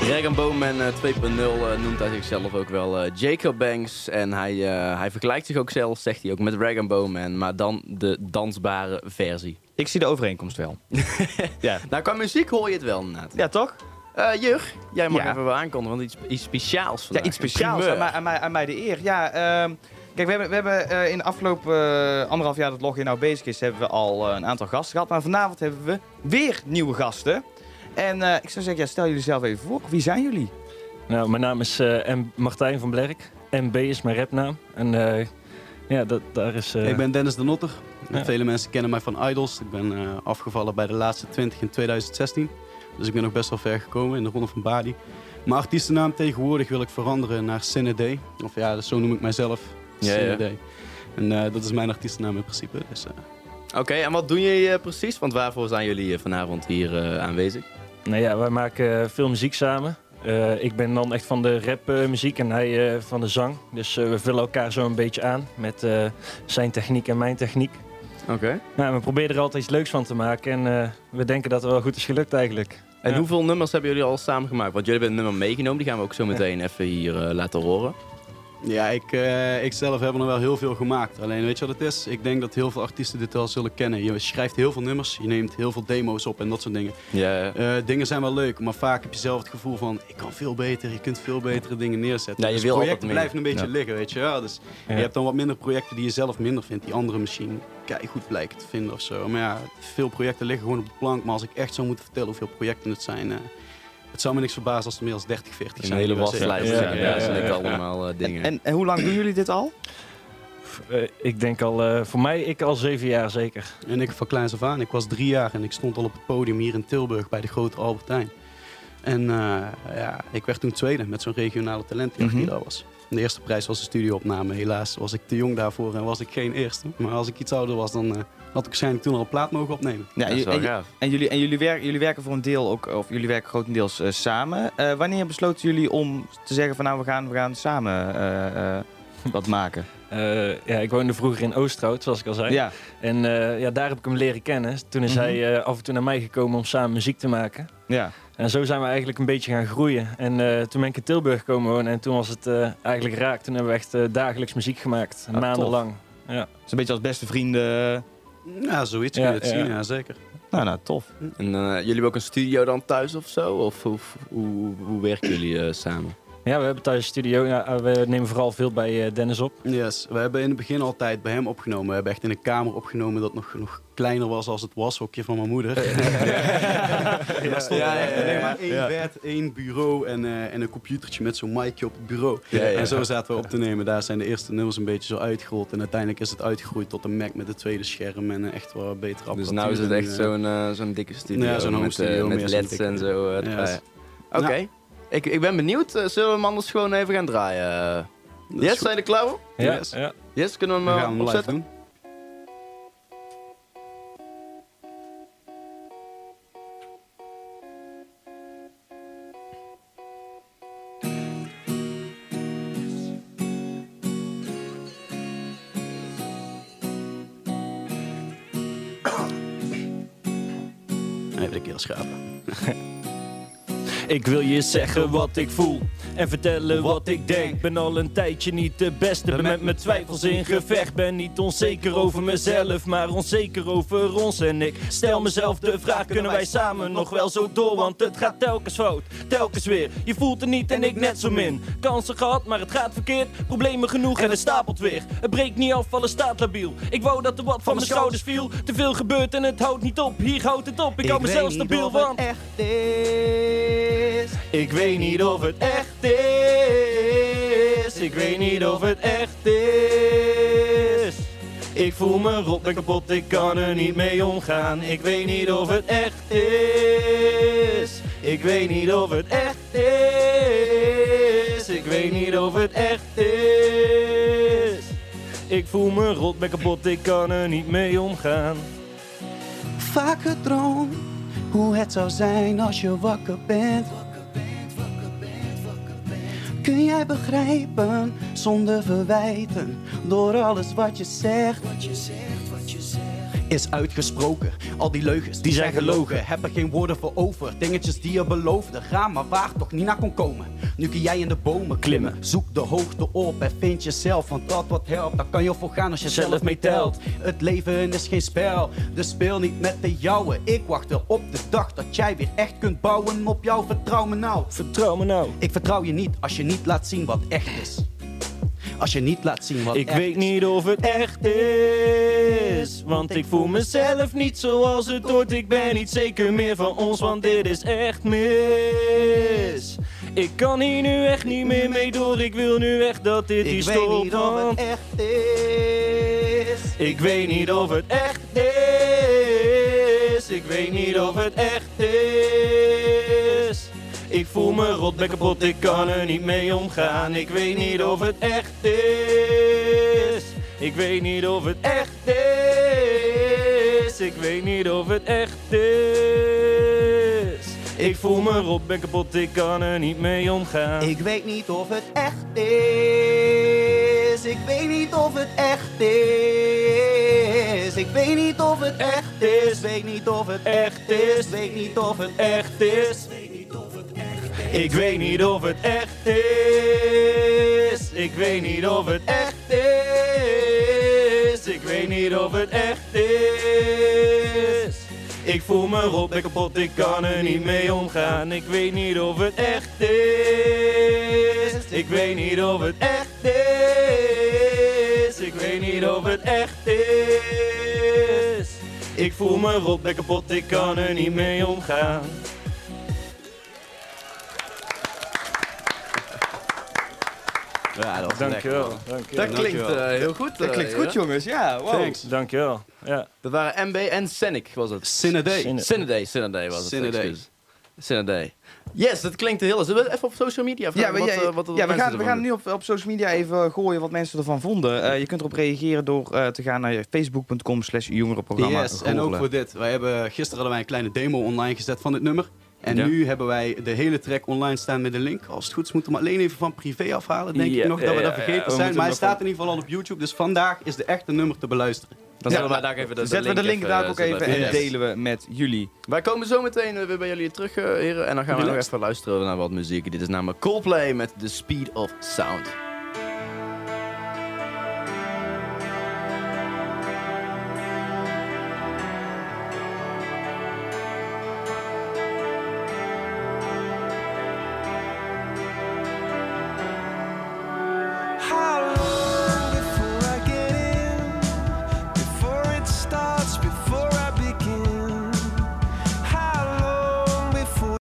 Dragon Bowman eh, 2.0 eh, noemt hij zichzelf ook wel eh, Jacob Banks. En hij, hij vergelijkt zich ook zelf, zegt hij ook, met Dragon Bowman. Maar dan de dansbare versie. Ik zie de overeenkomst wel. ja. Nou, qua muziek hoor je het wel inderdaad. ja, toch? Eh Jur, jij mag Ja. even wel aankondigen, want iets, iets speciaals Ja, vandaag. iets speciaals. Aan mij, aan, mij, aan mij de eer. Ja, ehm, kijk, we hebben, we hebben in de afgelopen anderhalf jaar dat Login nou bezig is, hebben we al een aantal gasten gehad. Maar vanavond hebben we weer nieuwe gasten. En eh, ik zou zeggen, ja, stel jullie zelf even voor. Wie zijn jullie? Nou, mijn naam is eh, M. Martijn van Blerk. MB is mijn rapnaam. En eh, ja, dat, daar is... eh, Ik ben Dennis de Notter. Ja. Vele mensen kennen mij van Idols. Ik ben eh, afgevallen bij de laatste 20 in 2016. Dus ik ben nog best wel ver gekomen in de ronde van Badi. Mijn artiestennaam tegenwoordig wil ik veranderen naar Cinede. Of ja, dus zo noem ik mijzelf. Ja. En eh, dat is mijn artiestennaam in principe. Dus, eh, Oké, en wat doen jullie precies? Want waarvoor zijn jullie vanavond hier eh, aanwezig? Nou ja, wij maken eh, veel muziek samen. Eh, ik ben dan echt van de rapmuziek muziek en hij eh, van de zang. Dus eh, we vullen elkaar zo een beetje aan met eh, zijn techniek en mijn techniek. Oké. Nou, we proberen er altijd iets leuks van te maken. En eh, we denken dat het wel goed is gelukt eigenlijk. En Ja. hoeveel nummers hebben jullie al samen gemaakt? Want jullie hebben een nummer meegenomen, die gaan we ook zo meteen even hier eh, laten horen. Ja, ik, eh, ik zelf heb er nog wel heel veel gemaakt. Alleen weet je wat het is? Ik denk dat heel veel artiesten dit wel zullen kennen. Je schrijft heel veel nummers, je neemt heel veel demo's op en dat soort dingen. Ja, Eh, dingen zijn wel leuk, maar vaak heb je zelf het gevoel van... ik kan veel beter, je kunt veel betere dingen neerzetten. Ja, je dus wil projecten blijven een beetje Ja. liggen, weet je wel. Dus Ja. je hebt dan wat minder projecten die je zelf minder vindt... die anderen misschien goed blijken te vinden of zo. Maar ja, veel projecten liggen gewoon op de plank. Maar als ik echt zou moeten vertellen hoeveel projecten het zijn... eh, het zou me niks verbazen als er meer dan 30, 40 een zijn. hele die wel waslijst. Ja, Ja, ja, allemaal eh, dingen. En, en hoe lang doen jullie dit al? Eh, ik denk al, eh, voor mij, ik al zeven jaar zeker. En ik van kleins af aan, ik was drie jaar en ik stond al op het podium hier in Tilburg bij de grote Albertijn. En eh, ja, ik werd toen tweede met zo'n regionale talentjacht die Mhm. daar was. De eerste prijs was een studioopname. Helaas was ik te jong daarvoor en was ik geen eerste. Maar als ik iets ouder was, dan eh, had ik waarschijnlijk toen al een plaat mogen opnemen. Ja, dat is wel en, gaaf. en jullie, en jullie, werken, jullie werken voor een deel ook, of jullie werken grotendeels eh, samen. Eh, wanneer besloten jullie om te zeggen van nou we gaan, we gaan samen eh, eh, wat maken? Eh, ja, ik woonde vroeger in Oosterhout, zoals ik al zei. Ja, En eh, ja, daar heb ik hem leren kennen. Toen is Mhm. hij eh, af en toe naar mij gekomen om samen muziek te maken. ja. En zo zijn we eigenlijk een beetje gaan groeien. En eh, toen ben ik in Tilburg komen wonen en toen was het eh, eigenlijk raak. Toen hebben we echt dagelijks muziek gemaakt, Ah, maandenlang. Ja. Het is een beetje als beste vrienden. Ja, zoiets kun je het ja. zien, ja zeker. Nou, nou, tof. En eh, jullie hebben ook een studio dan thuis of zo? Of hoe, hoe, hoe werken jullie eh, samen? Ja, we hebben thuis een studio. Ja, eh, we nemen vooral veel bij eh, Dennis op. Yes, we hebben in het begin altijd bij hem opgenomen. We hebben echt in een kamer opgenomen dat nog, nog kleiner was als het washokje van mijn moeder. Daar stond Ja, ja, ja, alleen ja. maar één Ja. bed, één bureau en, eh, en een computertje met zo'n micje op het bureau. Ja, ja. En zo zaten we op te nemen. Daar zijn de eerste nummers een beetje zo uitgerold. En uiteindelijk is het uitgegroeid tot een Mac met een tweede scherm en een echt wel beter apparatuur. Dus nou is het echt zo'n zo'n dikke studio. Ja, zo'n home met, studio, met zo'n leds en zo. Ja, draaien. is- Oké. Ik, ik ben benieuwd. Eh, zullen we hem anders gewoon even gaan draaien? dat yes, zijn jullie klaar voor? Ja, Yes. ja. Yes, kunnen we We hem eh, live opzetten? doen. Even de keel schrapen. Ik wil je zeggen wat ik voel en vertellen wat ik denk. Ben al een tijdje niet de beste, ben met mijn twijfels in gevecht. Ben niet onzeker over mezelf, maar onzeker over ons. En ik stel mezelf de vraag, kunnen wij samen nog wel zo door? Want het gaat telkens fout, telkens weer. Je voelt het niet en ik net zo min. Kansen gehad, maar het gaat verkeerd. Problemen genoeg en het stapelt weer. Het breekt niet af, alles staat labiel. Ik wou dat er wat van mijn schouders viel. Te veel gebeurt en het houdt niet op. Hier houdt het op, ik hou mezelf stabiel, want... echt is. Ik weet niet of het echt is. Ik weet niet of het echt is. Ik voel me rot en kapot, ik kan er niet mee omgaan. Ik weet niet of het echt is. Ik weet niet of het echt is. Ik weet niet of het echt is. Ik voel me rot en kapot, ik kan er niet mee omgaan. Vaak gedroomd hoe het zou zijn als je wakker bent. Kun jij begrijpen zonder verwijten door alles wat je zegt? Is uitgesproken. Al die leugens, die zijn gelogen. Heb er geen woorden voor over. Dingetjes die je beloofde. Ga maar waar toch niet naar kon komen. Nu kun jij in de bomen klimmen. Zoek de hoogte op en vind jezelf. Want dat wat helpt, daar kan je voor gaan als je zelf mee telt. Het leven is geen spel, dus speel niet met de jouwe. Ik wacht wel op de dag dat jij weer echt kunt bouwen op jou. Vertrouw me nou. Vertrouw me nou. Ik vertrouw je niet als je niet laat zien wat echt is. Als je niet laat zien wat Ik weet is. niet of het echt is. Want ik voel mezelf niet zoals het hoort. Ik ben niet zeker meer van ons, want dit is echt mis. Ik kan hier nu echt niet meer mee door. Ik wil nu echt dat dit hier Ik weet stopt. niet of het echt is. Ik weet niet of het echt is. Ik weet niet of het echt is. Ik voel me rot, kapot, ik kan er niet mee omgaan. Ik weet niet of het echt is. Ik weet niet of het echt is. Ik weet niet of het echt is. Ik voel me rot, ben kapot, ik kan er niet mee omgaan. Ik weet niet of het echt is. Ik weet niet of het echt is. Ik weet niet of het echt is. Weet niet of het echt is. Weet niet of het echt is. Ik weet niet of het echt is. Ik weet niet of het echt is. Ik weet niet of het echt is. Ik voel me rot, ben kapot, ik kan er niet mee omgaan. Ik weet niet of het echt is. Ik weet niet of het echt is. Ik weet niet of het echt is. Ik voel me rot, ben kapot, ik kan er niet mee omgaan. Ja, dat was Dankjewel. lekker. Dankjewel. Dat klinkt eh, heel goed. Dat eh, klinkt ja. goed, jongens. Ja, wow. Thanks. Dankjewel. Ja. Dat waren MB en Scenic, was het. Cineday. Cine- Cineday, Cineday was het. Cineday. Yes, dat klinkt heel... Zullen we even op social media vragen Ja, we, wat, ja, eh, wat de ja, we, mensen gaan, we gaan nu op, op social media even gooien wat mensen ervan vonden. Eh, je kunt erop reageren door eh, te gaan naar facebook.com slash jongerenprogramma. Yes, en ook voor dit. Wij hebben, gisteren hadden wij een kleine demo online gezet van dit nummer. En Ja. nu hebben wij de hele track online staan met een link. Als het goed is, moeten we hem alleen even van privé afhalen. Denk Ja, ik nog dat we ja, dat vergeten ja, we zijn. Maar hij staat in ieder geval al op YouTube. Dus vandaag is de echte nummer te beluisteren. Dan Ja, zullen wij daar even de, de Zetten we de link even, daar eh, ook zetten even en Yes. delen we met jullie. Wij komen zo meteen eh, weer bij jullie terug, eh, heren. En dan gaan we nog even luisteren naar wat muziek. Dit is namelijk Coldplay met The Speed of Sound.